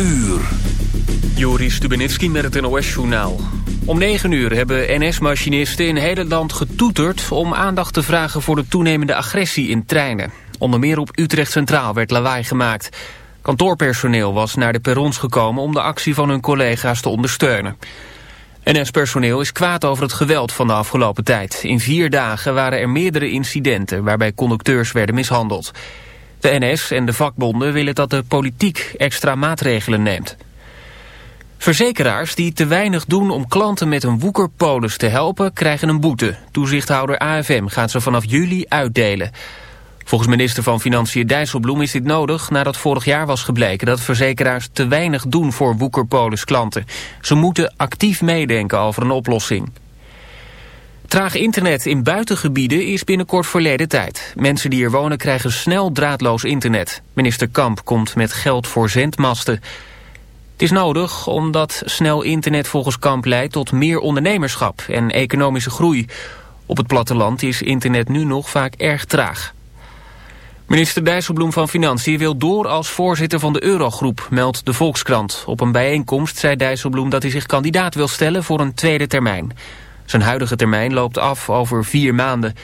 uur. Joris Stubenitski met het NOS-journaal. Om 9 uur hebben NS-machinisten in hele land getoeterd... om aandacht te vragen voor de toenemende agressie in treinen. Onder meer op Utrecht Centraal werd lawaai gemaakt. Kantoorpersoneel was naar de perrons gekomen... om de actie van hun collega's te ondersteunen. NS-personeel is kwaad over het geweld van de afgelopen tijd. In vier dagen waren er meerdere incidenten... waarbij conducteurs werden mishandeld. De NS en de vakbonden willen dat de politiek extra maatregelen neemt. Verzekeraars die te weinig doen om klanten met een woekerpolis te helpen... krijgen een boete. Toezichthouder AFM gaat ze vanaf juli uitdelen. Volgens minister van Financiën Dijsselbloem is dit nodig... nadat vorig jaar was gebleken dat verzekeraars te weinig doen voor woekerpolis klanten. Ze moeten actief meedenken over een oplossing. Traag internet in buitengebieden is binnenkort verleden tijd. Mensen die hier wonen krijgen snel draadloos internet. Minister Kamp komt met geld voor zendmasten. Het is nodig omdat snel internet volgens Kamp leidt tot meer ondernemerschap en economische groei. Op het platteland is internet nu nog vaak erg traag. Minister Dijsselbloem van Financiën wil door als voorzitter van de Eurogroep, meldt de Volkskrant. Op een bijeenkomst zei Dijsselbloem dat hij zich kandidaat wil stellen voor een tweede termijn. Zijn huidige termijn loopt af over vier maanden.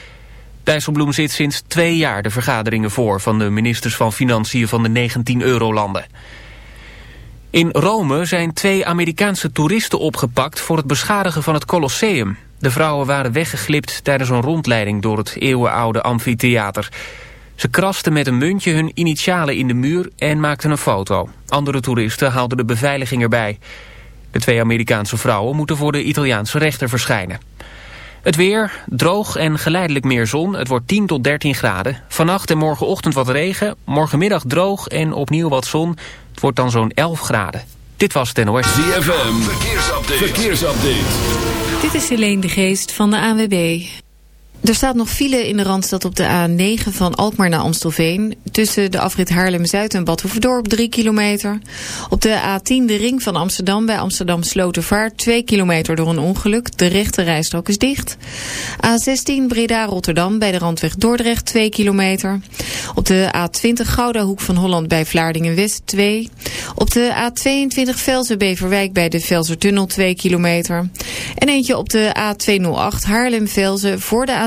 Dijsselbloem zit sinds twee jaar de vergaderingen voor... van de ministers van Financiën van de 19 eurolanden. In Rome zijn twee Amerikaanse toeristen opgepakt... voor het beschadigen van het Colosseum. De vrouwen waren weggeglipt tijdens een rondleiding... door het eeuwenoude amfitheater. Ze krasten met een muntje hun initialen in de muur en maakten een foto. Andere toeristen haalden de beveiliging erbij... De twee Amerikaanse vrouwen moeten voor de Italiaanse rechter verschijnen. Het weer, droog en geleidelijk meer zon. Het wordt 10 tot 13 graden. Vannacht en morgenochtend wat regen. Morgenmiddag droog en opnieuw wat zon. Het wordt dan zo'n 11 graden. Dit was het NOS. ZFM, verkeersupdate. verkeersupdate. Dit is Helene de Geest van de ANWB. Er staat nog file in de Randstad op de A9 van Alkmaar naar Amstelveen. Tussen de afrit Haarlem-Zuid en Bad Hoeverdorp 3 kilometer. Op de A10 de ring van Amsterdam bij Amsterdam Slotervaart 2 kilometer door een ongeluk. De rechte rijstrook is dicht. A16 Breda-Rotterdam bij de Randweg Dordrecht 2 kilometer. Op de A20 Gouda Hoek van Holland bij Vlaardingen-West 2. Op de A22 Velzen-Beverwijk bij de Velsertunnel 2 kilometer. En eentje op de A208 Haarlem-Velzen voor de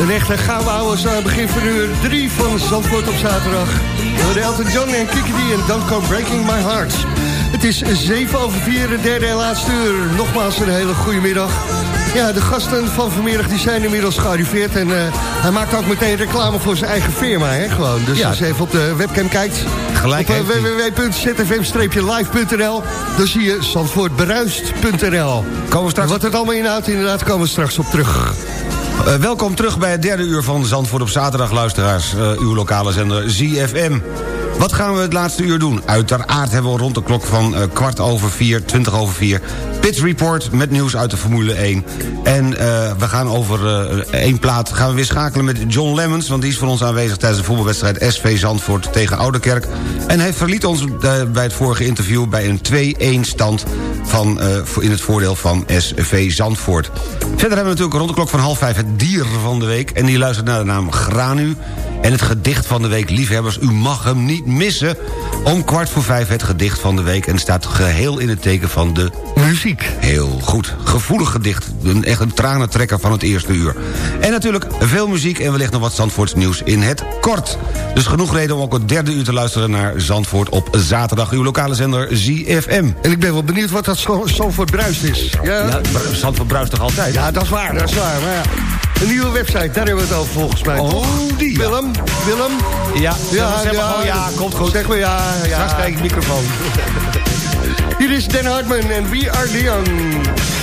Een echte gouden oude aan het begin van uur 3 van Zandvoort op zaterdag. Door Elton John en Kiki D en Come Breaking My Heart. Het is 7 over 4, de derde en laatste uur. Nogmaals een hele goede middag. Ja, de gasten van vanmiddag die zijn inmiddels gearriveerd. En uh, hij maakt ook meteen reclame voor zijn eigen firma, hè, gewoon. Dus Ja. als je even op de webcam kijkt... Gelijk op hij. www.zfm-live.nl... dan zie je zandvoortberuist.nl. Komen we straks Wat het allemaal inhoudt, inderdaad, komen we straks op terug. Eh, welkom terug bij het derde uur van Zandvoort op zaterdag, luisteraars. Eh, uw lokale zender ZFM. Wat gaan we het laatste uur doen? Uiteraard hebben we rond de klok van eh, kwart over vier, twintig over vier... Pit Report met nieuws uit de Formule 1. En we gaan over één plaat gaan we weer schakelen met John Lemmens... want die is voor ons aanwezig tijdens de voetbalwedstrijd SV Zandvoort tegen Ouderkerk. En hij verliet ons bij het vorige interview bij een 2-1 stand... Van, in het voordeel van SV Zandvoort. Verder hebben we natuurlijk rond de klok van half vijf het dier van de week... en die luistert naar de naam Granu. En het gedicht van de week, liefhebbers, u mag hem niet missen. Om kwart voor vijf het gedicht van de week... en staat geheel in het teken van de Muziek. Heel goed. Gevoelig gedicht. Een, echt een tranentrekker van het eerste uur. En natuurlijk veel muziek en wellicht nog wat Zandvoorts nieuws in het kort. Dus genoeg reden om ook het derde uur te luisteren naar Zandvoort op zaterdag. Uw lokale zender ZFM. En ik ben wel benieuwd wat dat voor bruist is. Ja? Ja, Zandvoort bruist toch altijd? Ja, dat is waar, dat is waar. Maar ja, een nieuwe website, daar hebben we het over volgens mij. Oh, die, ja. Willem, Willem. Ja, ja, zeg maar gewoon ja, komt goed. Zeg maar ja, ja. Straks krijg ik microfoon. Hier is Dan Hartman en We Are The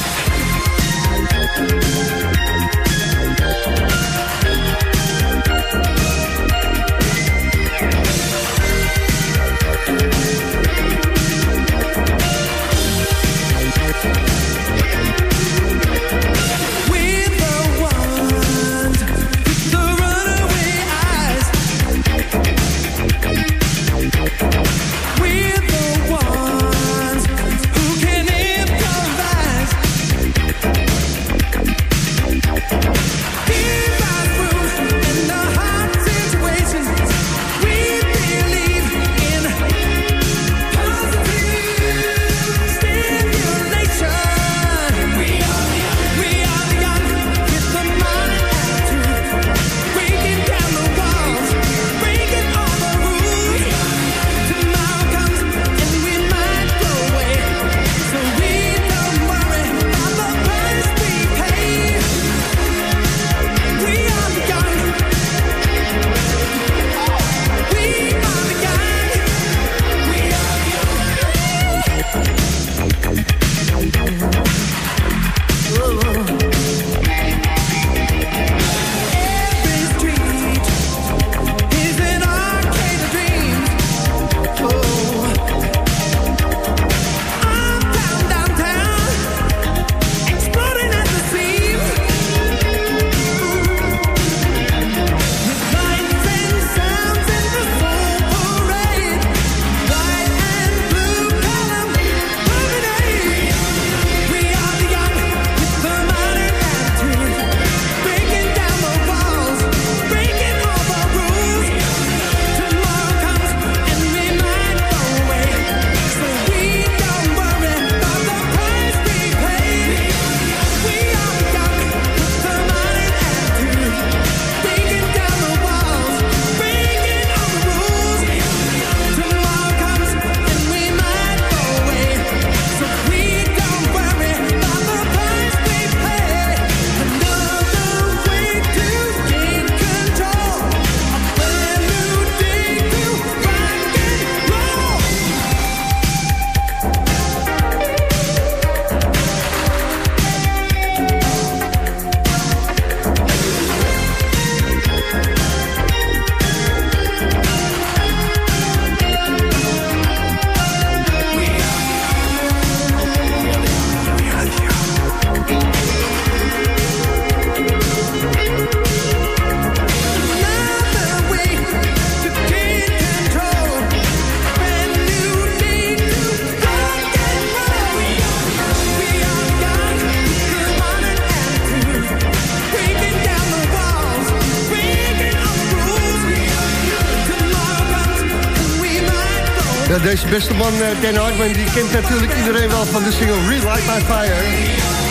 beste man, eh, Dan Hartman, die kent natuurlijk iedereen wel van de single Relight My Fire.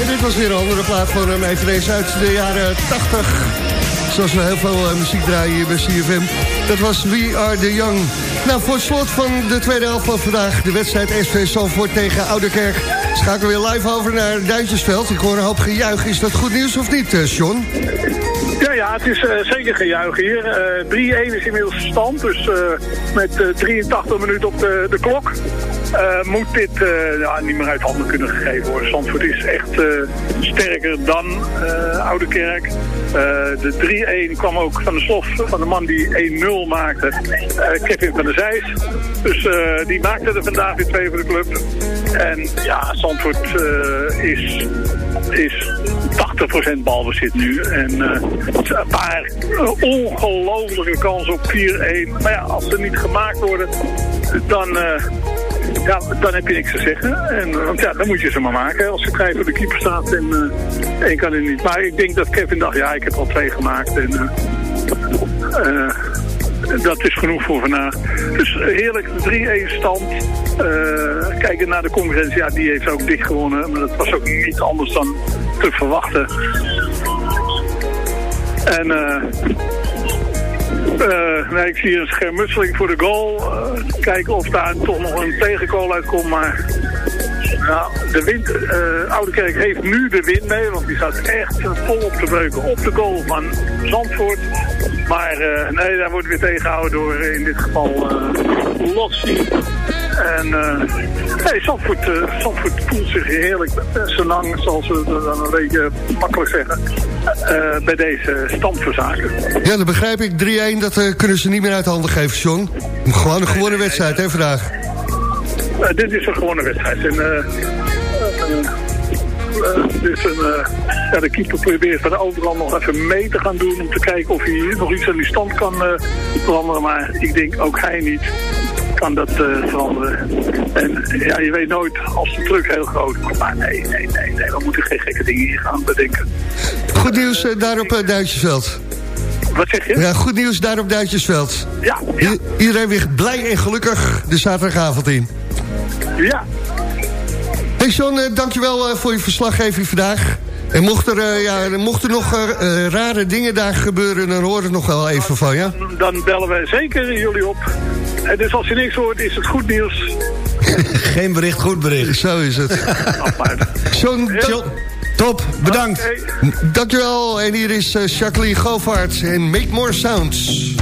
Dit was weer een andere plaat van hem, eveneens uit de jaren 80. Zoals we heel veel eh, muziek draaien hier bij CFM. Dat was We Are The Young. Nou, voor het slot van de tweede helft van vandaag... de wedstrijd SV Zandvoort tegen Ouderkerk... schakelen we weer live over naar Duintjesveld. Ik hoor een hoop gejuich. Is dat goed nieuws of niet, eh, John? Ja, ja, het is zeker gejuich hier. Eh 3-1 is inmiddels de stand, dus met eh, 83 minuten op de, de klok eh, moet dit eh, ja, niet meer uit handen kunnen gegeven worden. Zandvoort is echt eh, sterker dan eh Oude Kerk. de 3-1 kwam ook van de slof van de man die 1-0 maakte, eh, Kevin van der Zijs. Dus eh, die maakte er vandaag weer twee voor de club. En ja, Zandvoort eh, is, is 80% balbezit nu. En eh, een paar eh, ongelofelijke kansen op 4-1. Maar ja, als ze niet gemaakt worden, dan, eh, ja, dan heb je niks te zeggen. En, want ja, dan moet je ze maar maken. Als je vrij voor de keeper staat en één kan het niet. Maar ik denk dat Kevin dacht, ja, ik heb al twee gemaakt. En, dat is genoeg voor vandaag. Dus heerlijk, 3-1 stand. Eh, kijken naar de concurrentie, ja, die heeft ook dicht gewonnen. Maar dat was ook niet anders dan te verwachten. En eh eh, nee, ik zie een schermutseling voor de goal. Eh, kijken of daar toch nog een tegengoal uitkomt. Maar de wind, Oude Kerk heeft nu de wind mee. Want die staat echt vol op te breuken op de goal van Zandvoort. Maar nee, daar wordt weer tegengehouden door in dit geval uh. En nee, Zandvoort, uh, Zandvoort voelt zich heerlijk zo lang, zoals we het dan een beetje makkelijk zeggen, uh, bij deze stand van zaken. Ja, dat begrijp ik. 3-1, dat eh, kunnen ze niet meer uit handen geven, John. Gewoon een gewone wedstrijd, hè, vandaag. Dit is een gewone wedstrijd. En, uh, dus een, uh, ja, de keeper probeert van overal nog even mee te gaan doen... om te kijken of hij nog iets aan die stand kan uh, veranderen. Maar ik denk ook hij niet kan dat uh, veranderen. En ja, je weet nooit als de druk heel groot wordt. Maar nee, nee, nee, nee, we moeten geen gekke dingen hier gaan bedenken. Goed nieuws uh, daar op uh, Duitsersveld. Wat zeg je? Ja, goed nieuws daar op Duitsersveld. Ja, ja. I iedereen weer blij en gelukkig de zaterdagavond in. Ja. Hey John, dankjewel voor je verslaggeving vandaag. En mocht er, ja, mocht er nog uh, rare dingen daar gebeuren, dan hoor ik nog wel even van, ja? Dan, dan bellen wij zeker jullie op. En dus als je niks hoort, is het goed nieuws. Geen bericht, goed bericht. Zo is het. John, John, top, bedankt. Okay. Dankjewel. En hier is uh, Jacqueline Govaert en Make More Sounds.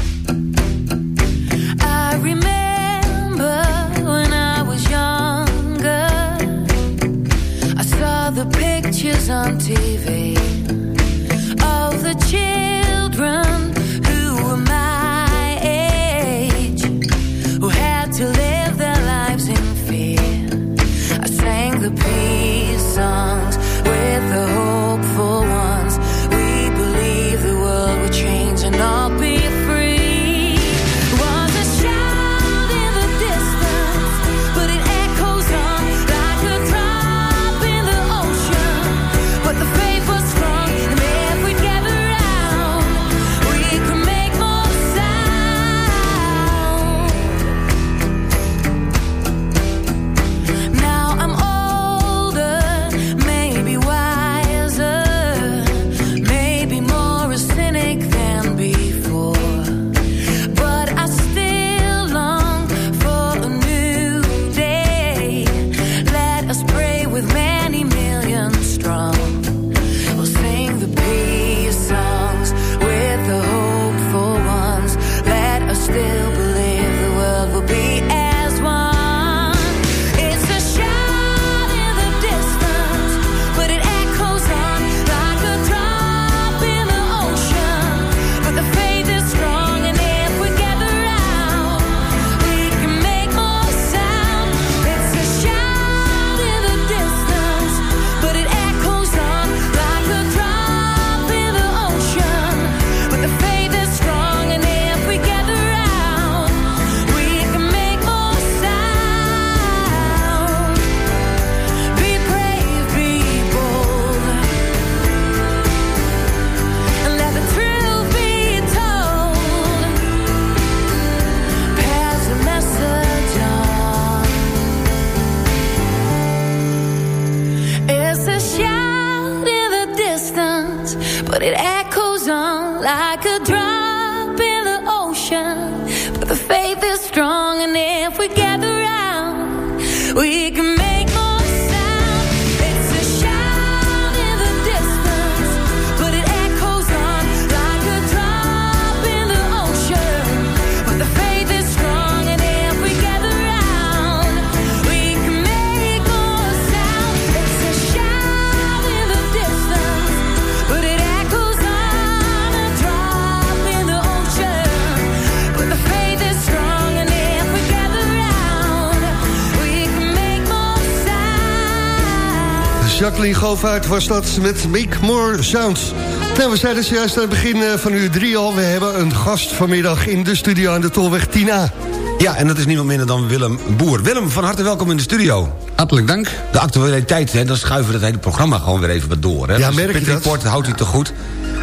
Jacqueline Govaert was dat met Make More Sounds. Nou, we zeiden zojuist aan het begin eh, van uur drie al... we hebben een gast vanmiddag in de studio aan de Tolweg Tina. Ja, en dat is niemand minder dan Willem Boer. Willem, van harte welkom in de studio. Hartelijk dank. De actualiteit, hè, dan schuiven we het hele programma gewoon weer even wat door. Hè. Ja, Dus merk je dat? Report houdt u te goed.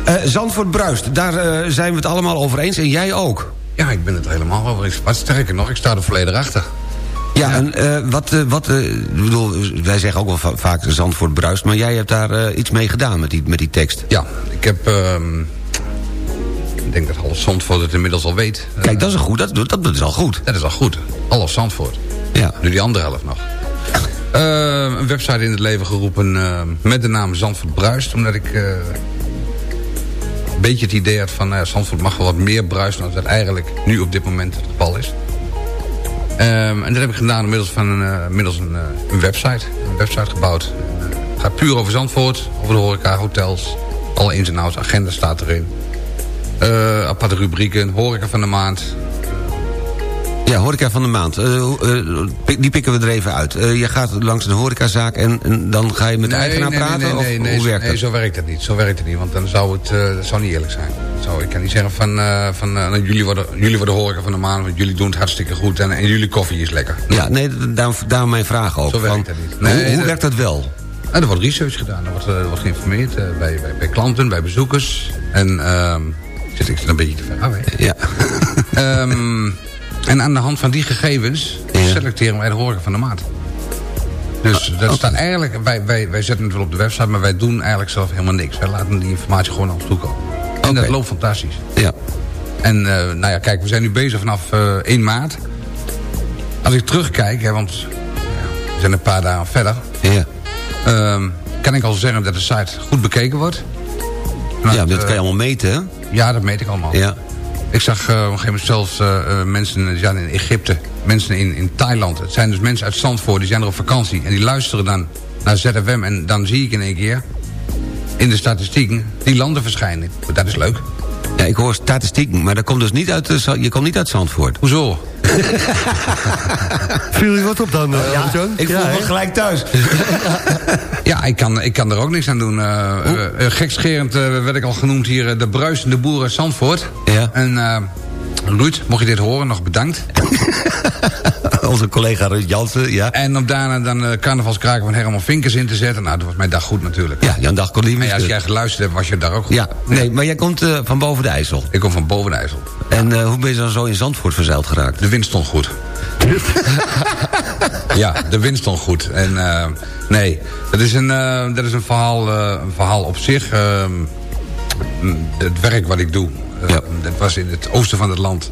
Eh, Zandvoort bruist, daar eh, zijn we het allemaal over eens. En jij ook. Ja, ik ben het helemaal over eens. Wat sterker nog, ik sta er volledig achter. Ja, en eh, wat, eh, wat eh, ik bedoel, wij zeggen ook wel va- vaak Zandvoort bruist... maar jij hebt daar iets mee gedaan met die, met die tekst. Ja, ik heb... ehm, ik denk dat half Zandvoort het inmiddels al weet. Kijk, dat is, goed, dat, dat, dat is al goed. Dat is al goed. Half Zandvoort. Ja. Nu die andere helft nog. Eh, een website in het leven geroepen eh, met de naam Zandvoort Bruist. Omdat ik een beetje het idee had van... ja, Zandvoort mag wel wat meer bruisen dan dat eigenlijk nu op dit moment het geval is. Ehm, en dat heb ik gedaan middels, van een, eh, middels een, eh, een website. Een website gebouwd. Het gaat puur over Zandvoort, over de horeca, hotels. Alle ins en outs, agenda staat erin. Eh, aparte rubrieken, horeca van de maand. Ja, horeca van de maand. Eh, eh, die pikken we er even uit. Eh, je gaat langs een horecazaak en, en dan ga je met de eigenaar praten? Nee, of nee, hoe werkt nee, dat? zo werkt het niet. Zo werkt het niet, want dan zou het dat zou niet eerlijk zijn. Zo, ik kan niet zeggen van, van uh, jullie, worden, jullie worden horeca van de maand, want jullie doen het hartstikke goed en, en jullie koffie is lekker. Ja, nee, daarom, daarom mijn vraag ook. Zo werkt van, het niet. hoe werkt dat wel? Nou, er wordt research gedaan, er wordt, er wordt geïnformeerd bij, bij, bij klanten, bij bezoekers. En ehm zit ik er een beetje te ver af? Ja. Ehm, en aan de hand van die gegevens selecteren wij de horeca van de maand. Dus dat staat eigenlijk, wij, wij, wij zetten het wel op de website, maar wij doen eigenlijk zelf helemaal niks. Wij laten die informatie gewoon naar ons toe komen. En dat loopt fantastisch. Ja. En eh, nou ja, kijk, we zijn nu bezig vanaf eh 1 maart. Als ik terugkijk, hè, want ja, we zijn een paar dagen verder... Ja. ehm, kan ik al zeggen dat de site goed bekeken wordt. Ja, dat eh, kan je allemaal meten, hè? Ja, dat meet ik allemaal. Ja. Ik zag eh, op een gegeven moment zelfs eh, eh, mensen die in Egypte, mensen in, in Thailand. Het zijn dus mensen uit Zandvoort, die zijn er op vakantie. En die luisteren dan naar ZFM. En dan zie ik in één keer in de statistieken die landen verschijnen. Dat is leuk. Ja, ik hoor statistieken, maar dat komt dus niet uit, eh, je komt niet uit Zandvoort. Hoezo? Viel je wat op dan, uh, Albert-Jan? Ik voel Ja, me gelijk thuis. Ja, ik kan, ik kan er ook niks aan doen. Eh eh, eh, gekscherend werd ik al genoemd hier de bruisende boer uit Zandvoort. Ja. En eh Ruud, mocht je dit horen, nog bedankt. Onze collega Ruud Jansen, ja. En om daarna dan uh, carnavalskraken van Herman Vinkers in te zetten. Nou, dat was mijn dag goed natuurlijk. Ja, Jan Dag kon niet meer als jij geluisterd hebt, was je daar ook goed. Ja, nee, maar jij komt eh, van boven de IJssel. Ik kom van boven de IJssel. En eh, hoe ben je dan zo in Zandvoort verzeild geraakt? De wind stond goed. ja, de wind stond goed. En uh, nee, dat is een, dat is een, verhaal, een verhaal op zich. Uh, het werk wat ik doe, Ja. dat was in het oosten van het land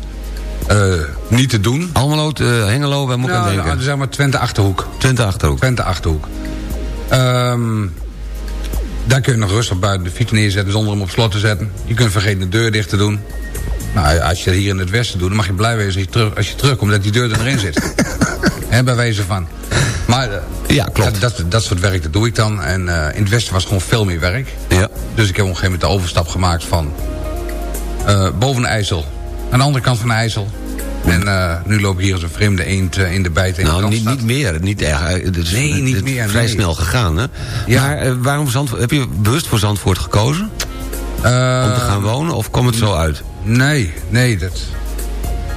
uh, niet te doen. Almelo, uh, Hengelo, waar moet ik aan Nou, denken? nou, zeg maar Twente Achterhoek. Twente Achterhoek. Twente Achterhoek. Um, daar kun je nog rustig buiten de fiets neerzetten zonder hem op slot te zetten. Je kunt vergeten de deur dicht te doen. Nou, als je dat hier in het westen doet, dan mag je blij wezen als je, terug, als je terugkomt dat die deur er erin zit. He, bij wijze van. Maar uh, Ja, klopt. Dat, dat, dat soort werk, dat doe ik dan. En uh, in het westen was gewoon veel meer werk. Ja. Dus ik heb op een gegeven moment de overstap gemaakt van uh, boven de IJssel. Aan de andere kant van de IJssel. En uh, nu loop ik hier als een vreemde eend uh, in de bijt. Nou, niet, niet meer. Niet erg. Het is, Nee, niet het meer, vrij nee. snel gegaan, hè? Ja. Maar uh, waarom Zandvoort, heb je bewust voor Zandvoort gekozen? Om te gaan wonen? Of komt het zo uit? Nee, nee. Dat...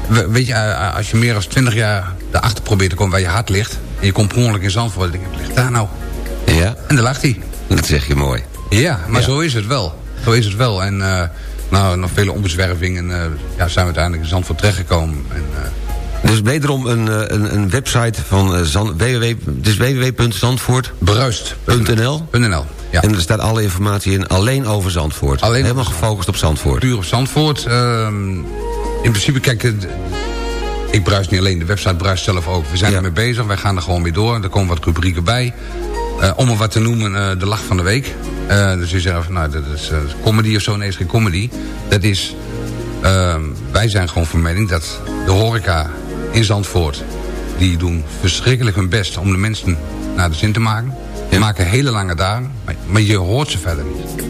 We- Weet je, als je meer dan 20 jaar erachter probeert te komen waar je hart ligt... en je komt per ongeluk in Zandvoort, dan denk wat ligt daar nou? Ja, En daar lag hij. dat zeg je mooi. Ja, maar Ja. zo is het wel. Zo is het wel. En nou, nog vele omzwervingen uh, ja, zijn we uiteindelijk in Zandvoort terechtgekomen. En, Dus wederom een, eh, een, een website van Zand, www, www.zandvoort.nl. .nl. Ja. En er staat alle informatie in alleen over Zandvoort. Alleen Helemaal gefocust op Zandvoort. Puur op Zandvoort. Ehm, in principe, kijk, ik bruis niet alleen, de website bruist zelf ook. We zijn Ja. ermee bezig, wij gaan er gewoon mee door. Er komen wat rubrieken bij. Eh, om er wat te noemen, eh, de lach van de week. Eh, dus je zegt van, nou, dat is comedy of zo. Nee, is geen comedy. Dat is, ehm, wij zijn gewoon van mening dat de horeca in Zandvoort... die doen verschrikkelijk hun best om de mensen naar de zin te maken. Die maken hele lange dagen, maar, maar je hoort ze verder niet.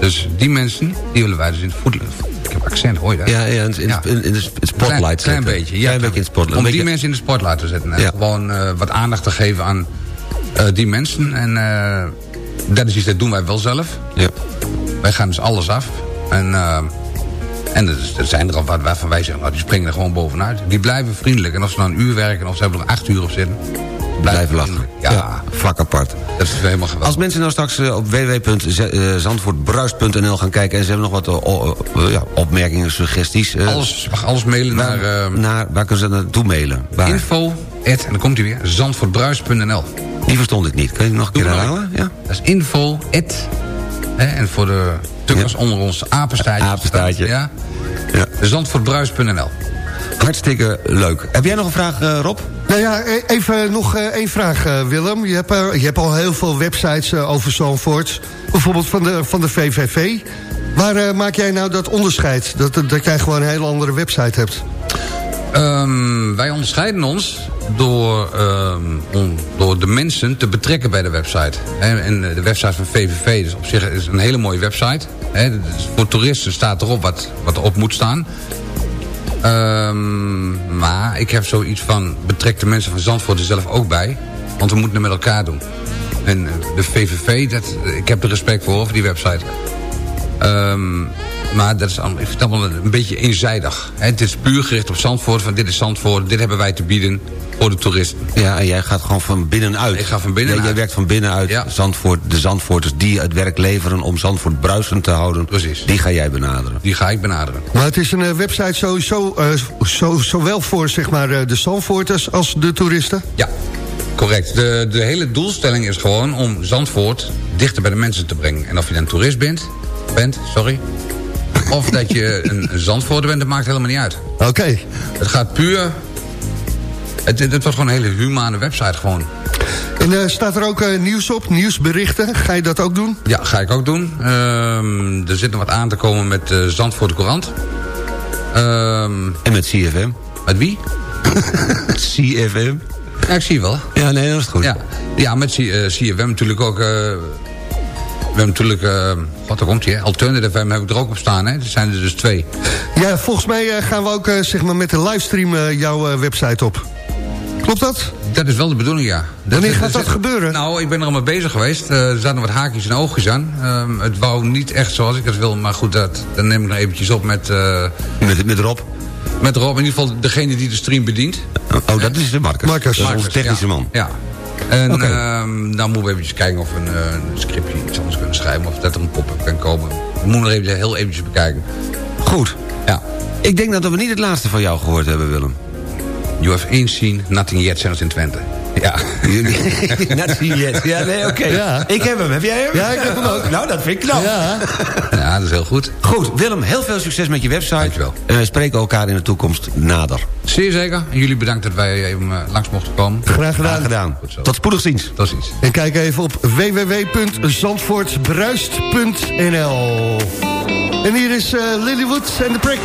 Dus die mensen, die willen wij dus in het voet... Ik heb accent, hoor je dat? Ja, ja, in, in, in, in de spotlight Klein, klein beetje, ja. Klein beetje in het spotlight. Om die mensen in de spotlight te zetten. Ja. gewoon wat aandacht te geven aan eh, die mensen. En eh, dat is iets, dat doen wij wel zelf. Ja. Wij gaan dus alles af. En, eh, en er, er zijn er al wat waarvan wij zeggen, nou, die springen er gewoon bovenuit. Die blijven vriendelijk. En of ze nou een uur werken of ze hebben er acht uur op zitten. Blijven lachen. Ja, Vak apart. dat is helemaal geweldig. Als mensen nou straks op www.zandvoortbruist.nl gaan kijken... en ze hebben nog wat ja, opmerkingen, suggesties... alles, mag alles mailen waar, naar uh, naar, waar kunnen ze naartoe mailen? Waar? info, en dan komt hij weer, zandvoortbruis.nl. Die verstond ik niet. Kun je nog een Doe keer herhalen? Ja? Dat is info, at, hè, en voor de tukkers Ja. onder ons apenstaartje. Apenstaartje. Ja, Ja. zandvoortbruis.nl. Hartstikke leuk. Heb jij nog een vraag, eh, Rob? Nou ja, e- even nog eh, één vraag, eh, Willem. Je hebt, je hebt al heel veel websites over Zandvoort. Bijvoorbeeld van de, van de VVV. Waar maak jij nou dat onderscheid? Dat, dat jij gewoon een hele andere website hebt? Ehm, wij onderscheiden ons door, ehm, door de mensen te betrekken bij de website. Hè, En eh, de website van VVV is op zich is een hele mooie website. Dus voor toeristen staat erop wat, wat erop moet staan. Ehm, maar ik heb zoiets van, betrek de mensen van Zandvoort er zelf ook bij. Want we moeten het met elkaar doen. En eh, de VVV, dat, ik heb er respect voor, voor die website. Ehm, maar dat is allemaal, ik vind het allemaal een beetje eenzijdig. Hè, het is puur gericht op Zandvoort. Van dit is Zandvoort, dit hebben wij te bieden voor de toeristen. Ja, en jij gaat gewoon van binnenuit. Ik ga van binnenuit. Jij, jij werkt van binnenuit. Ja. Zandvoort, de Zandvoorters die het werk leveren om Zandvoort bruisend te houden. Precies. Die ga jij benaderen. Die ga ik benaderen. Maar het is een eh, website sowieso, eh, zo, zowel voor zeg maar, eh, de Zandvoorters als de toeristen. Ja, correct. De, de hele doelstelling is gewoon om Zandvoort dichter bij de mensen te brengen. En of je dan toerist bent, bent sorry, of dat je een Zandvoorter bent, dat maakt helemaal niet uit. Oké. Het gaat puur... Het, het wordt gewoon een hele humane website gewoon. En eh, staat er ook eh, nieuws op, nieuwsberichten? Ga je dat ook doen? Ja, ga ik ook doen. Ehm, er zit nog wat aan te komen met uh, Zandvoort de Courant. Ehm, En met CFM. met wie? CFM. Ja, ik zie wel. Ja, nee, dat is goed. Ja, ja met C- eh, CFM natuurlijk ook... we hebben natuurlijk... eh wat, daar komt hij, Alternative FM heb ik er ook op staan, hè? Er zijn er dus twee. Ja, volgens mij eh, gaan we ook eh, zeg maar met de livestream eh, jouw eh, website op. Klopt dat? Dat is wel de bedoeling, ja. Wanneer gaat dat gebeuren? Nou, ik ben er al mee bezig geweest. Eh, er zaten wat haakjes en oogjes aan. Ehm, het wou niet echt zoals ik het wil, maar goed, dat, dan neem ik nog eventjes op met, eh, Met, met Rob. met Rob. In ieder geval degene die de stream bedient. Oh, dat is de Marcus. Marcus. Dat is onze technische ja. man. Ja. En ehm, dan moeten we eventjes kijken of we een, eh, een scriptje iets anders kunnen schrijven. Of dat er een pop-up kan komen. We moeten nog even heel eventjes bekijken. Goed. Ja. Ik denk dat we niet het laatste van jou gehoord hebben, Willem. You have seen nothing yet, zelfs in Twente. Ja. Not yet. Ja, nee, oké. Ja. Ik heb hem. Heb jij hem? Ja, ik heb hem ook. Nou, dat vind ik knap. Ja. ja, dat is heel goed. Goed, Willem, heel veel succes met je website. Dankjewel. En wij spreken elkaar in de toekomst nader. Zeer zeker. En jullie bedankt dat wij even eh, langs mochten komen. Graag Graag gedaan. gedaan. Goed zo. Tot spoedig ziens. Is iets. En kijk even op www.zandvoortbruist.nl En hier is eh, Lilywood en de Prick.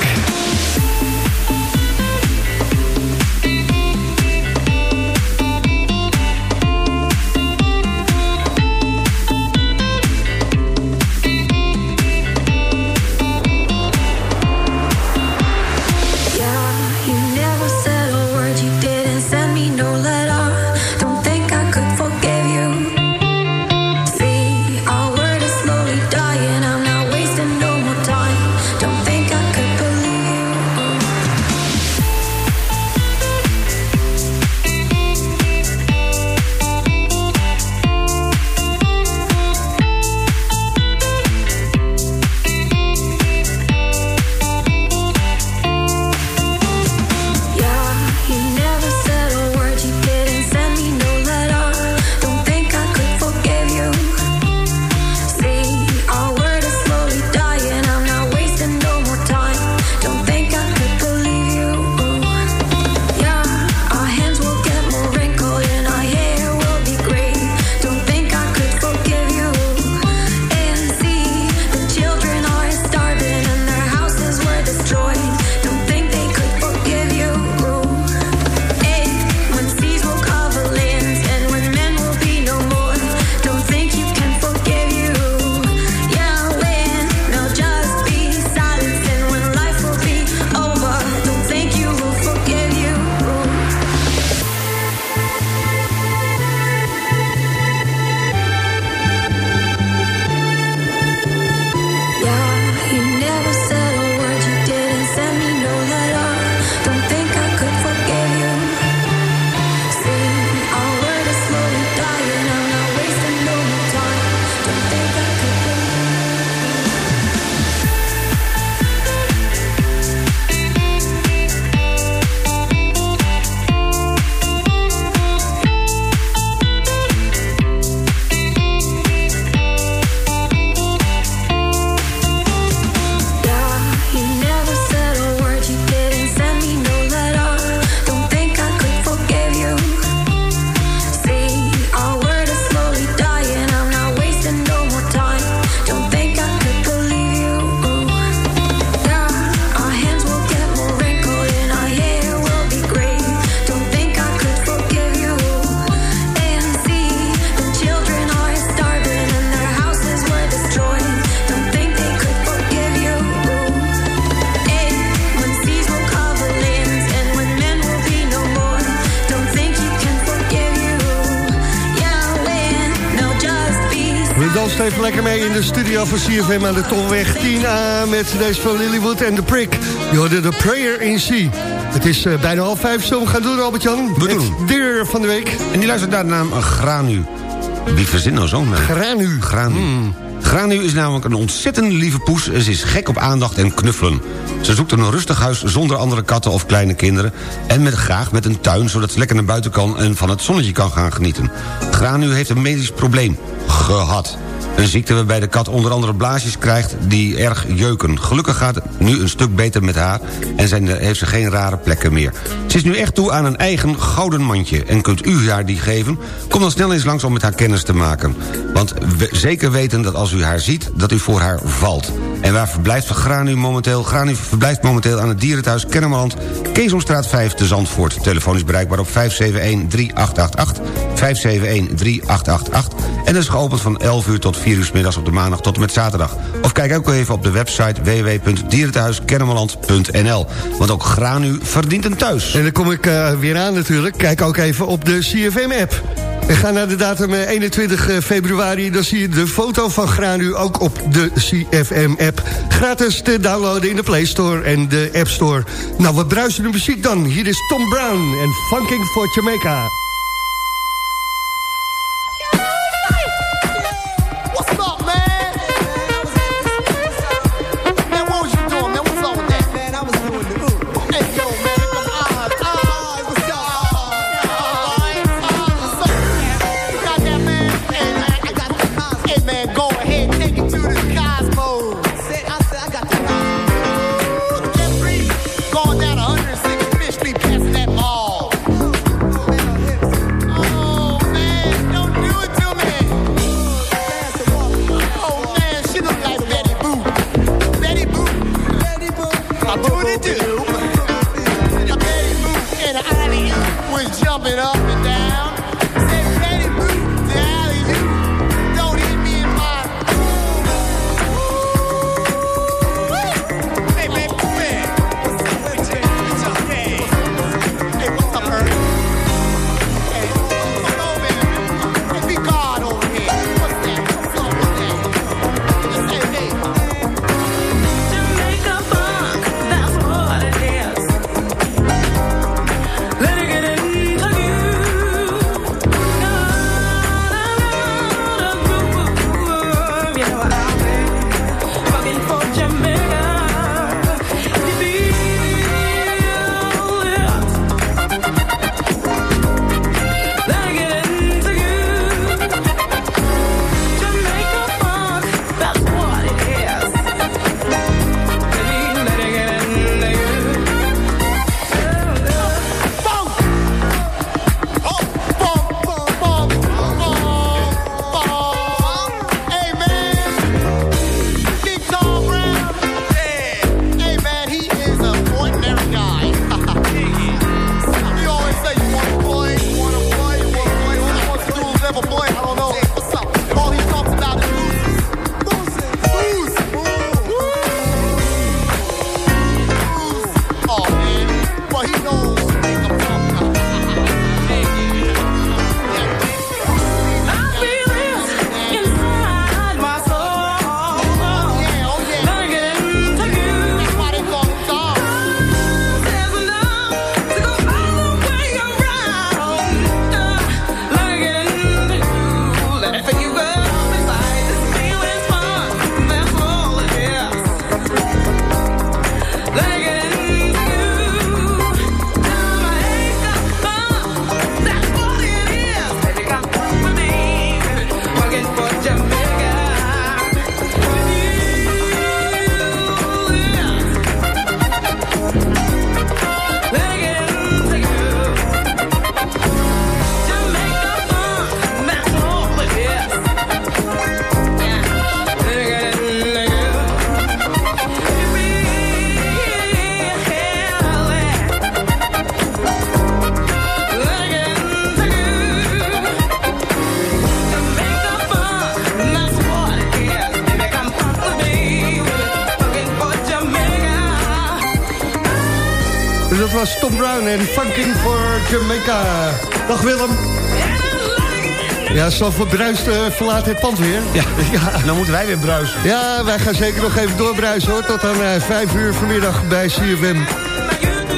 Studio van CFM aan de Tolweg 10A... met deze van Lilywood en The Prick. Je hoorde de Prayer in C. Het is uh, bijna half vijf, zullen we gaan doen, Albert-Jan? We doen. Dier van de week. En die luistert naar de naam Granu. Wie verzint nou zo'n naam? Granu. Granu. Hmm. Granu is namelijk een ontzettend lieve poes... en ze is gek op aandacht en knuffelen. Ze zoekt een rustig huis zonder andere katten of kleine kinderen... en met, graag met een tuin, zodat ze lekker naar buiten kan... en van het zonnetje kan gaan genieten. Granu heeft een medisch probleem. Gehad. Een ziekte waarbij de kat onder andere blaasjes krijgt die erg jeuken. Gelukkig gaat het nu een stuk beter met haar en zijn, heeft ze geen rare plekken meer. Ze is nu echt toe aan een eigen gouden mandje. En kunt u haar die geven? Kom dan snel eens langs om met haar kennis te maken. Want we zeker weten dat als u haar ziet, dat u voor haar valt. En waar verblijft Granu momenteel? Granu verblijft momenteel aan het dierenthuis Kennemerland... Keesomstraat 5 te Zandvoort. Telefoon is bereikbaar op 571-3888. 571-3888. En is geopend van 11 uur tot 4 uur middags op de maandag tot en met zaterdag. Of kijk ook even op de website www.dierenthuiskennemerland.nl. Want ook Granu verdient een thuis. En dan kom ik uh, weer aan natuurlijk. Kijk ook even op de CFM-app. En ga naar de datum 21 februari. Dan zie je de foto van Granu ook op de CFM-app. Gratis te downloaden in de Play Store en de App Store. Nou, wat bruisen de muziek dan? Hier is Tom Brown en Funking for Jamaica. Brown en Funking for Jamaica. Dag Willem. Ja, bruist eh, verlaat het pand weer. Ja, ja, dan moeten wij weer bruisen. Ja, wij gaan zeker nog even doorbruisen hoor. Tot aan eh, 5 uur vanmiddag bij CFM.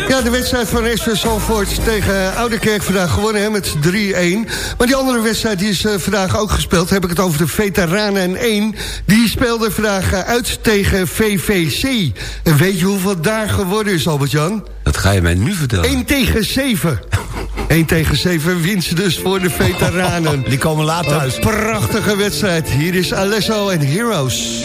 Ja, de wedstrijd van SV Zandvoort tegen Ouderkerk vandaag gewonnen hè, met 3-1. Maar die andere wedstrijd die is eh, vandaag ook gespeeld. Heb ik het over de Veteranen 1. Die speelde vandaag uit tegen VVC. En weet je hoeveel daar geworden is, Albert-Jan? Ga je mij nu vertellen. 1 tegen 7. 1 tegen 7 winst dus voor de veteranen. Die komen laat thuis. Een prachtige wedstrijd. Hier is Alesso en Heroes.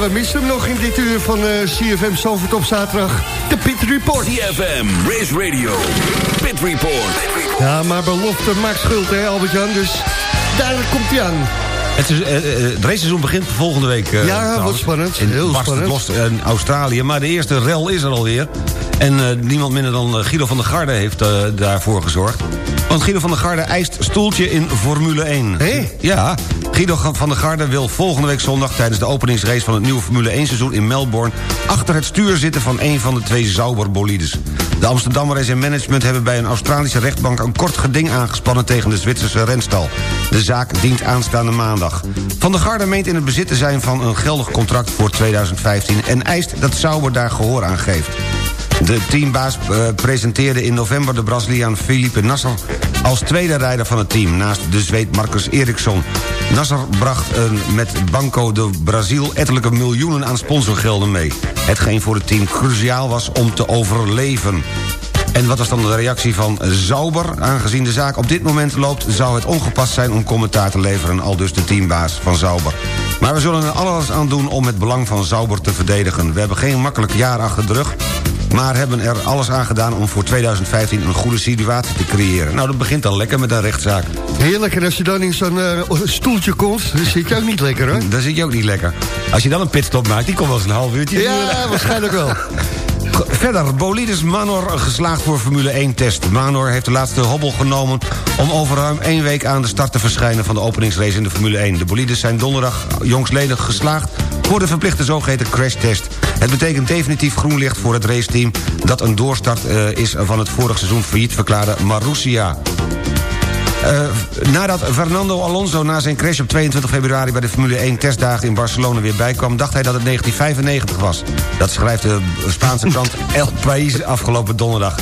We missen hem nog in dit uur van eh, CFM Zandvoort op zaterdag. De Pit Report. CFM, Race Radio, Pit Report. Ja, maar belofte maakt schuld, hè Albert-Jan. Dus daar komt hij aan. Het, is, eh, eh, het raceseizoen begint volgende week. eh, Ja, trouwens. wat spannend. In Heel spannend. los in Australië. Maar de eerste rel is er alweer. En eh, niemand minder dan eh, Guido van der Garde heeft eh, daarvoor gezorgd. Want Guido van der Garde eist stoeltje in Formule 1. Hé? Ja, Guido van der Garde wil volgende week zondag... tijdens de openingsrace van het nieuwe Formule 1 seizoen in Melbourne... achter het stuur zitten van een van de twee Sauber-bolides. De Amsterdammer en management hebben bij een Australische rechtbank... een kort geding aangespannen tegen de Zwitserse renstal. De zaak dient aanstaande maandag. Van der Garde meent in het bezit te zijn van een geldig contract voor 2015... en eist dat Sauber daar gehoor aan geeft. De teambaas eh, presenteerde in november de Braziliaan Felipe Nasser... als tweede rijder van het team, naast de Zweed Marcus Eriksson. Nasser bracht met Banco de Brazil ettelijke miljoenen aan sponsorgelden mee. Hetgeen voor het team cruciaal was om te overleven. En wat was dan de reactie van Zauber? Aangezien de zaak op dit moment loopt... zou het ongepast zijn om commentaar te leveren... al dus de teambaas van Zauber. Maar we zullen er alles aan doen om het belang van Zauber te verdedigen. We hebben geen makkelijk jaar achter de rug maar hebben er alles aan gedaan om voor 2015 een goede situatie te creëren. Nou, dat begint al lekker met een rechtszaak. Heerlijk, en als je dan in zo'n eh, stoeltje komt, dan zit je ook niet lekker, hoor. Dan zit je ook niet lekker. Als je dan een pitstop maakt, die komt wel eens een half uurtje. Ja, waarschijnlijk wel. Verder, Bolidus Manor geslaagd voor Formule 1-test. Manor heeft de laatste hobbel genomen om over ruim één week aan de start te verschijnen van de openingsrace in de Formule 1. De Bolides zijn donderdag jongsledig geslaagd voor de verplichte zogeheten crashtest. Het betekent definitief groen licht voor het raceteam dat een doorstart uh, is van het vorig seizoen failliet verklaarde Marussia. Uh, nadat Fernando Alonso na zijn crash op 22 februari... bij de Formule 1 testdagen in Barcelona weer bijkwam... dacht hij dat het 1995 was. Dat schrijft de Spaanse krant El País afgelopen donderdag.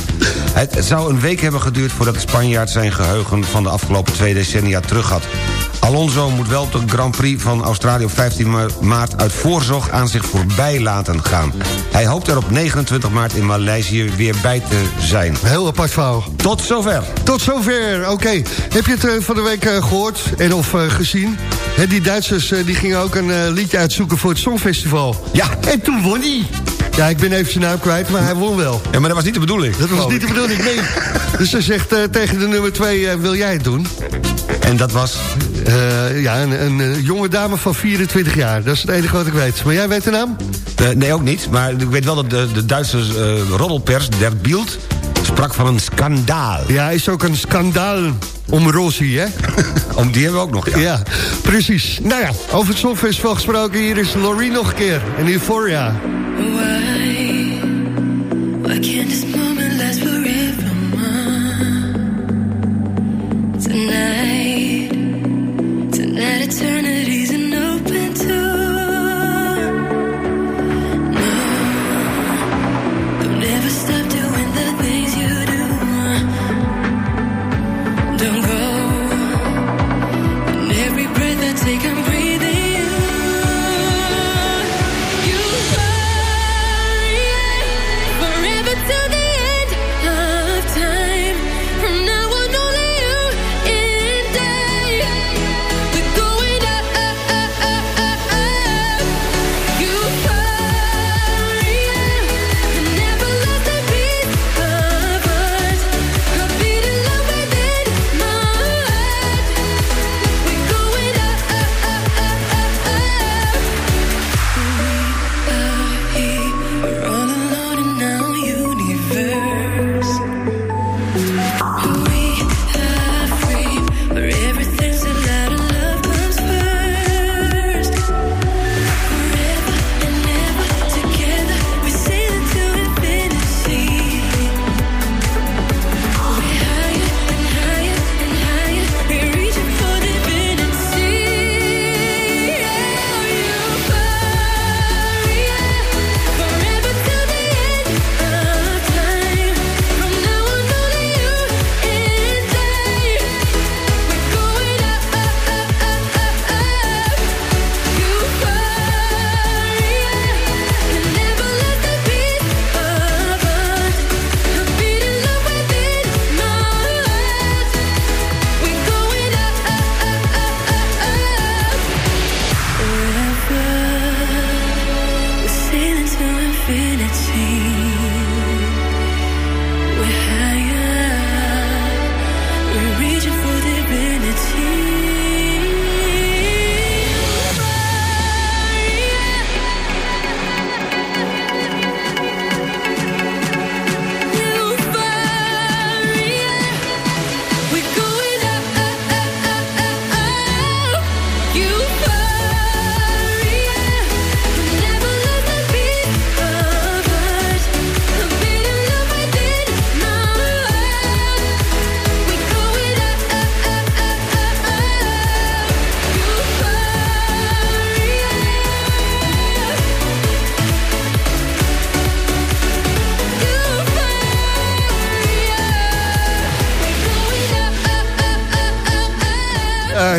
Het zou een week hebben geduurd voordat de Spanjaard zijn geheugen... van de afgelopen twee decennia terug had. Alonso moet wel op de Grand Prix van Australië op 15 maart... uit voorzorg aan zich voorbij laten gaan. Hij hoopt er op 29 maart in Maleisië weer bij te zijn. Heel apart verhaal. Tot zover. Tot zover, oké. Heb je het uh, van de week uh, gehoord en of uh, gezien? Die Duitsers die gingen ook een liedje uitzoeken voor het Songfestival. Ja. En toen won hij. Ja, ik ben even zijn naam kwijt, maar hij won wel. Ja, maar dat was niet de bedoeling. Dat was niet de bedoeling, nee. dus hij zegt tegen de nummer 2, wil jij het doen? En dat was? Uh, ja, een, een, jonge dame van 24 jaar. Dat is het enige wat ik weet. Maar jij weet de naam? Nee, ook niet. Maar ik weet wel dat de, de Duitse roddelpers, Der Bild... sprak van een schandaal. Ja, is ook een schandaal om Rosie, hè? om die hebben we ook nog, ja. ja. precies. Nou ja, over het Songfestival gesproken. Hier is Laurie nog een keer. En Euphoria.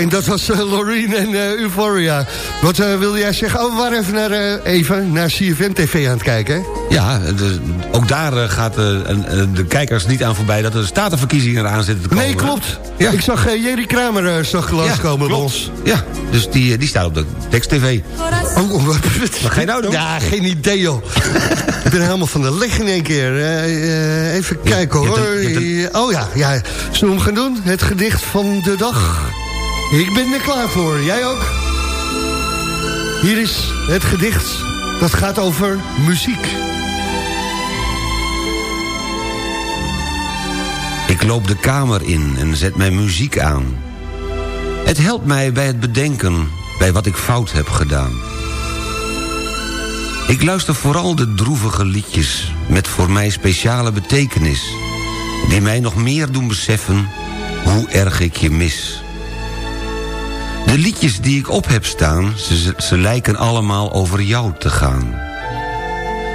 En dat was uh, Loreen en uh, Euphoria. Wat uh, wilde jij zeggen? Oh, we waren even naar, even naar CFM TV aan het kijken, hè? Ja, de, ook daar gaat de kijkers niet aan voorbij... dat er statenverkiezingen eraan zitten te komen. Nee, klopt. Ja. Ik zag Jerry Kramer zag langskomen ja, bij ons. Ja, dus die, die staat op de tekst-tv. Oh, wat, wat ga je nou doen? Ja, geen idee, joh. ik ben helemaal van de leg in één keer. even kijken, hoor. Oh ja, ja. Zullen we hem gaan doen? Het gedicht van de dag. Ik ben er klaar voor. Jij ook? Hier is het gedicht. Dat gaat over muziek. Ik loop de kamer in en zet mijn muziek aan. Het helpt mij bij het bedenken bij wat ik fout heb gedaan. Ik luister vooral de droevige liedjes met voor mij speciale betekenis... die mij nog meer doen beseffen hoe erg ik je mis. De liedjes die ik op heb staan, ze, ze lijken allemaal over jou te gaan.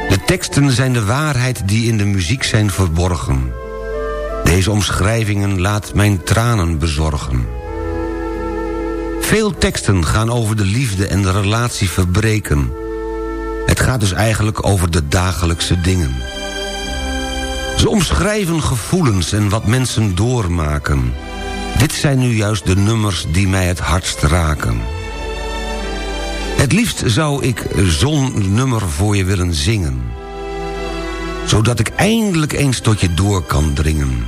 De teksten zijn de waarheid die in de muziek zijn verborgen. Deze omschrijvingen laat mijn tranen bezorgen. Veel teksten gaan over de liefde en de relatie verbreken. Het gaat dus eigenlijk over de dagelijkse dingen. Ze omschrijven gevoelens en wat mensen doormaken... Dit zijn nu juist de nummers die mij het hardst raken. Het liefst zou ik zo'n nummer voor je willen zingen. Zodat ik eindelijk eens tot je door kan dringen.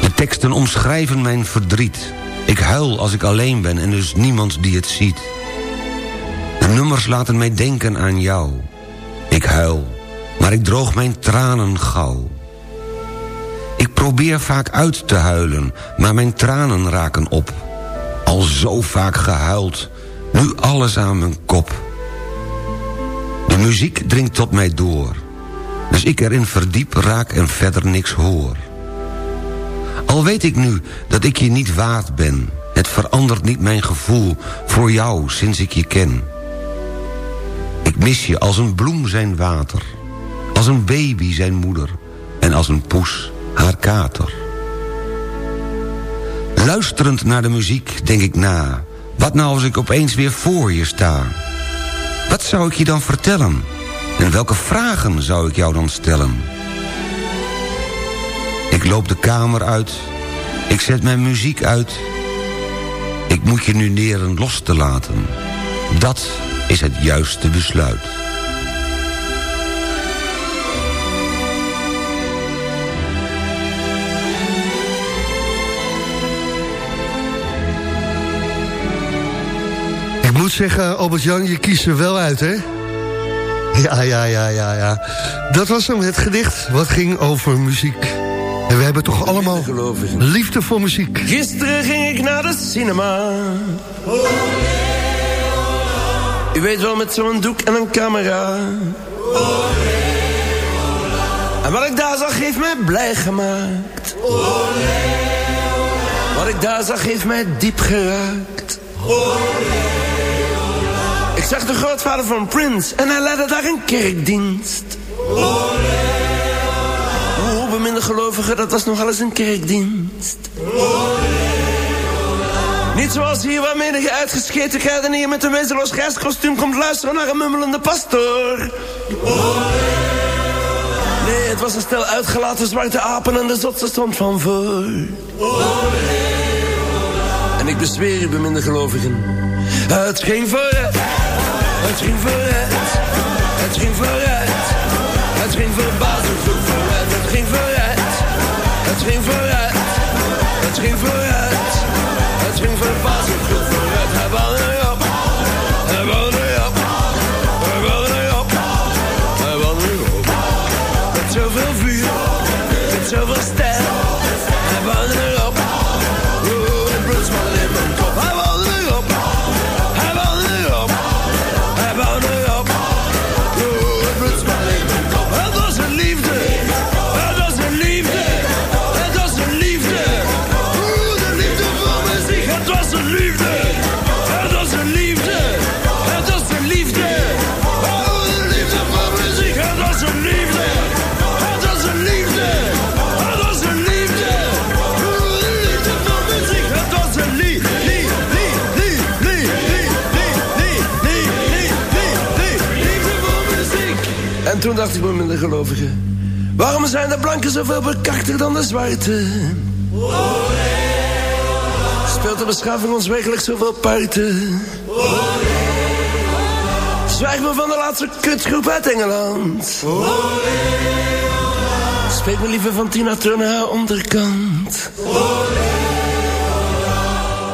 De teksten omschrijven mijn verdriet. Ik huil als ik alleen ben en dus niemand die het ziet. De nummers laten mij denken aan jou. Ik huil, maar ik droog mijn tranen gauw. Probeer vaak uit te huilen, maar mijn tranen raken op. Al zo vaak gehuild, nu alles aan mijn kop. De muziek dringt tot mij door. Dus ik erin verdiep raak en verder niks hoor. Al weet ik nu dat ik je niet waard ben... het verandert niet mijn gevoel voor jou sinds ik je ken. Ik mis je als een bloem zijn water... als een baby zijn moeder... en als een poes haar kater. Luisterend naar de muziek denk ik na. Wat nou als ik opeens weer voor je sta? Wat zou ik je dan vertellen? En welke vragen zou ik jou dan stellen? Ik loop de kamer uit. Ik zet mijn muziek uit. Ik moet je nu leren los te laten. Dat is het juiste besluit. Moet zeggen, Albert-Jan, je kiest er wel uit, hè? Ja, ja, ja, ja, ja. Dat was hem, het gedicht. Wat ging over muziek. En we hebben toch allemaal liefde voor muziek. Gisteren ging ik naar de cinema. U weet wel, met zo'n doek en een camera. En wat ik daar zag, heeft mij blij gemaakt. Wat ik daar zag, heeft mij diep geraakt. Zag de grootvader van Prince en hij leidde daar een kerkdienst. Oh, beminde gelovigen, dat was nogal eens een kerkdienst. Niet zoals hier waarmee je uitgescheten gaat en hier met een wezenloos kostuum komt luisteren naar een mummelende pastoor. Nee, het was een stel uitgelaten zwarte apen en de zotse stond van voor. En ik bezweer u, beminde gelovigen, het ging vooruit. Het ging vooruit, het ging vooruit, het ging verbazend goed vooruit. Het ging vooruit, het ging vooruit, het ging vooruit, het ging verbazend Blanken zoveel bekachter dan de zwarte? Speelt de beschaving ons werkelijk zoveel parten? Zwijg me van de laatste kutgroep uit Engeland. Spreek me liever van Tina Turner haar onderkant.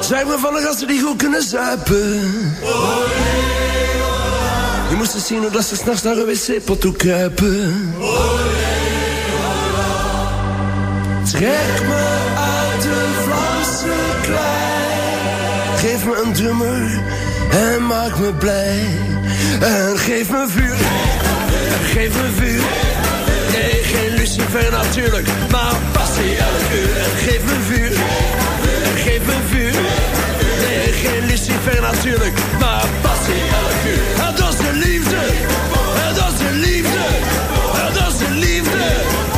Zwijg me van de gasten die goed kunnen zuipen. Je moest eens zien hoe dat ze s'nachts naar een wc-pot toe kruipen. Trek me uit de Vlaamse klei. Geef me een drummer en maak me blij. En geef me vuur, geef me vuur. Nee, geen lucifer natuurlijk, maar passie elk uur. Geef me vuur, geef me vuur. Nee, geen lucifer natuurlijk, maar passie elk uur. Dat is de liefde, dat is de liefde, dat is de liefde.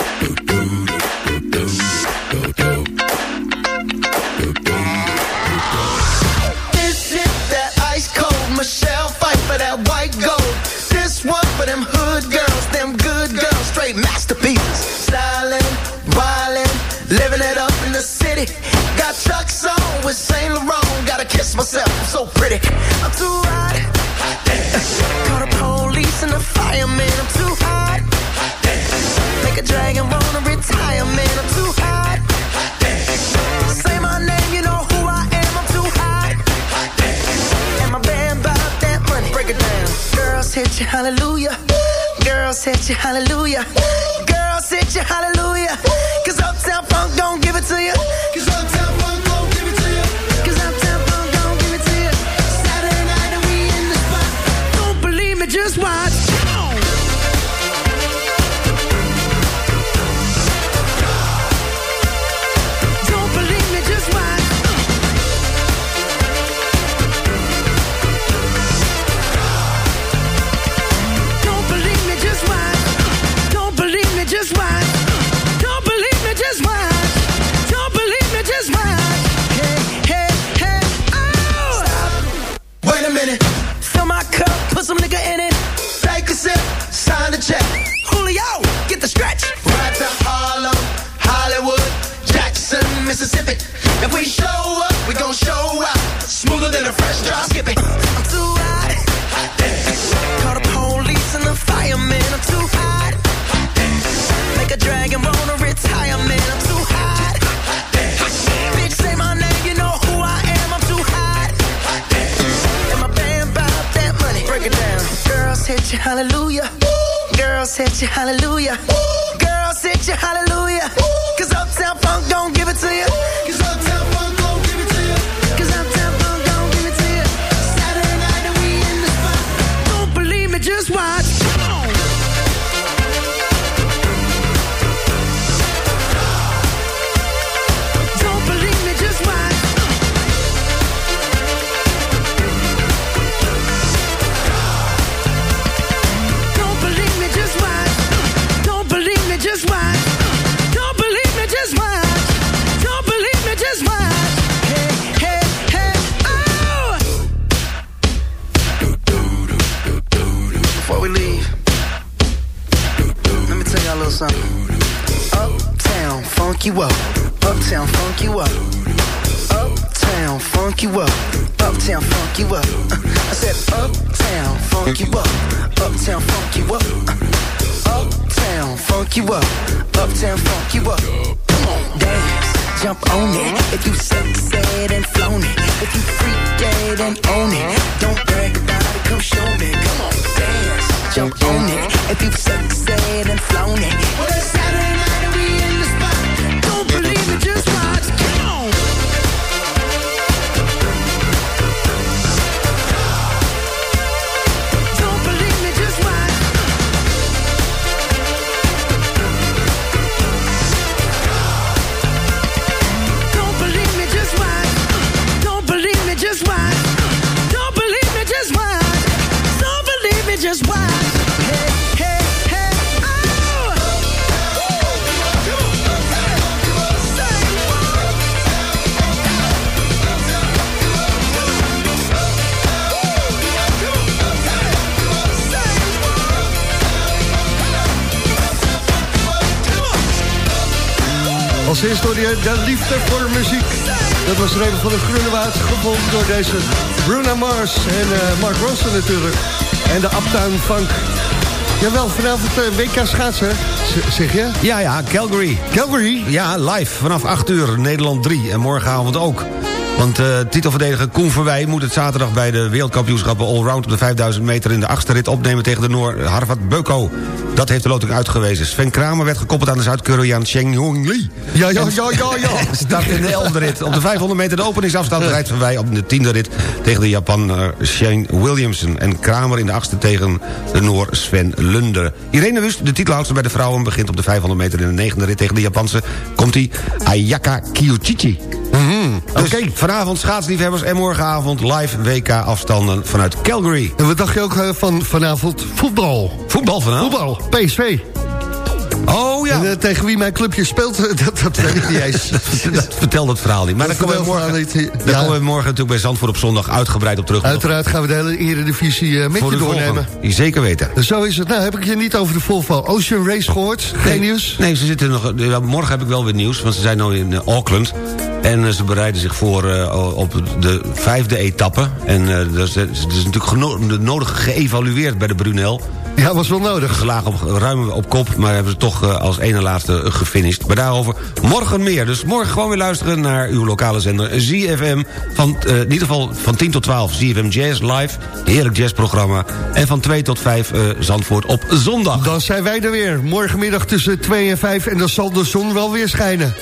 Kiss myself, I'm so pretty. I'm too hot. Call the police and the fireman. I'm too hot. Make a dragon wanna retire, man. I'm too hot. Say my name, you know who I am. I'm too hot. And my band bought that money. Break it down. Girls hit you, hallelujah. Girls hit you, hallelujah. Girls hit you, hallelujah. Cause Uptown Funk don't give it to you. Cause Mississippi. If we show up, we gon' show out. Smoother than a fresh drop skipping. I'm too hot. Call the police and the fireman. I'm too hot. Make a dragon wanna retire, man. I'm too hot. Bitch, say my name, you know who I am. I'm too hot. And my band bought that money. Break it down. Girls hit you, hallelujah. Girls hit you, hallelujah. Girls hit you, hallelujah. Cause funk you up. Uptown, funk you up. Come on, dance, jump on it. If you succeed and flown it. If you freak dead and own it. De liefde voor muziek. Dat was even van de Groene Woud, gevolgd door deze Bruno Mars en eh, Mark Ronson natuurlijk. En de Uptown Funk. Jawel, vanavond uh, WK schaatsen, z- zeg je? Ja, ja, Calgary. Calgary? Ja, live vanaf 8 uur, Nederland 3. En morgenavond ook. Want eh, titelverdediger Koen Verwij moet het zaterdag... bij de wereldkampioenschappen allround op de 5000 meter... in de achtste rit opnemen tegen de Noor Harvat Beuko. Dat heeft de loting uitgewezen. Sven Kramer werd gekoppeld aan de Zuid-Koreaan Cheng Hong Lee. Ja, ja, ja, ja, ja. Start in de elfde rit. Op de 500 meter de openingsafstand rijdt Verwij op de tiende rit... tegen de Japaner Shane Williamson. En Kramer in de achtste tegen de Noor Sven Lunder. Irene Wust, de titelhoudster bij de vrouwen... begint op de 500 meter in de negende rit tegen de Japanse... komt-ie Ayaka Kiyochichi. Dus vanavond schaatsliefhebbers en morgenavond live WK-afstanden vanuit Calgary. En wat dacht je ook eh, van vanavond voetbal? Voetbal vanavond? Voetbal, PSV. Oh ja. En eh, tegen wie mijn clubje speelt, dat, dat weet ik niet eens. dat vertel dat verhaal niet. Maar Dat daar komen we morgen, niet. Ja. komen we morgen natuurlijk bij Zandvoort op zondag uitgebreid op terug. Uiteraard gaan we de hele eredivisie eh, met Voor je doornemen. Zeker weten. Zo is het. Nou, heb ik je niet over de Volvo Ocean Race gehoord? Geen nieuws? Nee, ze zitten nog. Morgen heb ik wel weer nieuws, want ze zijn nu in Auckland. En eh, ze bereiden zich voor eh, op de vijfde etappe. En eh, dat is, is natuurlijk nodige geëvalueerd bij de Brunel. Ja, was wel nodig. Lagen op, ruim op kop, maar hebben ze toch eh, als ene laatste eh, gefinished. Maar daarover morgen meer. Dus morgen gewoon weer luisteren naar uw lokale zender ZFM. Van, eh, in ieder geval van 10 tot 12 ZFM Jazz live. Heerlijk jazzprogramma. En van 2 tot 5 eh, Zandvoort op zondag. Dan zijn wij er weer. Morgenmiddag tussen 2 en 5 en dan zal de zon wel weer schijnen.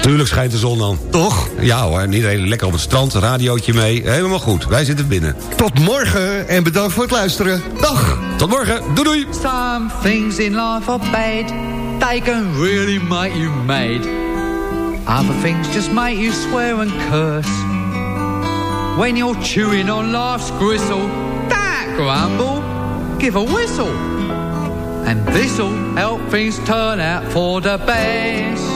Tuurlijk schijnt de zon dan. Toch? Ja hoor, en iedereen lekker op het strand, radiootje mee. Helemaal goed, wij zitten binnen. Tot morgen en bedankt voor het luisteren. Dag! Tot morgen, doei doei! Some things in life are bad. They can really make you mad. Other things just make you swear and curse. When you're chewing on life's gristle, don't grumble, give a whistle. And this'll help things turn out for the best.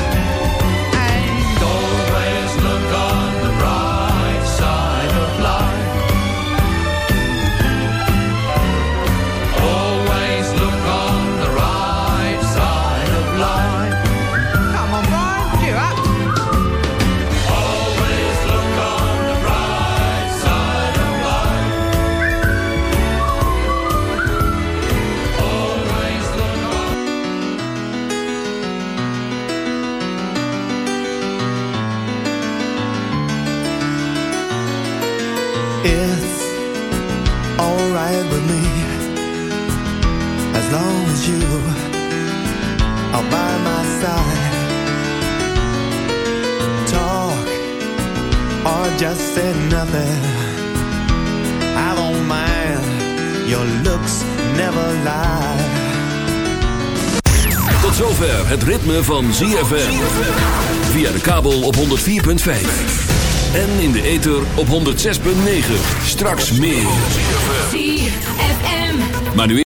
Just say nothing. I don't mind. Your looks never lie. Tot zover het ritme van ZFM. Via de kabel op 104.5. En in de ether op 106.9. Straks meer. ZFM. Maar nu